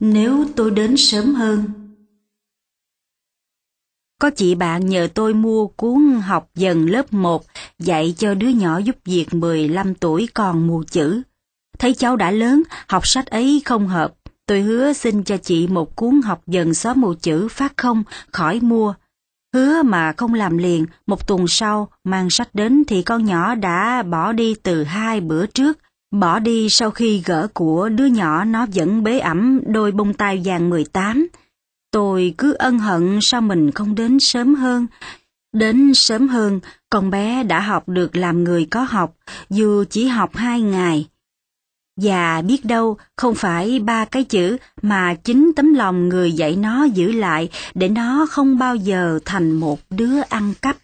Nếu tôi đến sớm hơn. Có chị bạn nhờ tôi mua cuốn học dần lớp 1 dạy cho đứa nhỏ giúp việc 15 tuổi còn mù chữ. Thấy cháu đã lớn, học sách ấy không hợp. Tôi hứa xin cho chị một cuốn học dần xóa mù chữ phát không, khỏi mua. Hứa mà không làm liền, một tuần sau, mang sách đến thì con nhỏ đã bỏ đi từ hai bữa trước. Bỏ đi sau khi gỡ của đứa nhỏ nó vẫn bế ẩm đôi bông tai vàng 18. Tôi cứ ân hận sao mình không đến sớm hơn. Đến sớm hơn, con bé đã học được làm người có học, dù chỉ học hai ngày. Và biết đâu không phải ba cái chữ mà chính tấm lòng người dạy nó giữ lại để nó không bao giờ thành một đứa ăn cắp.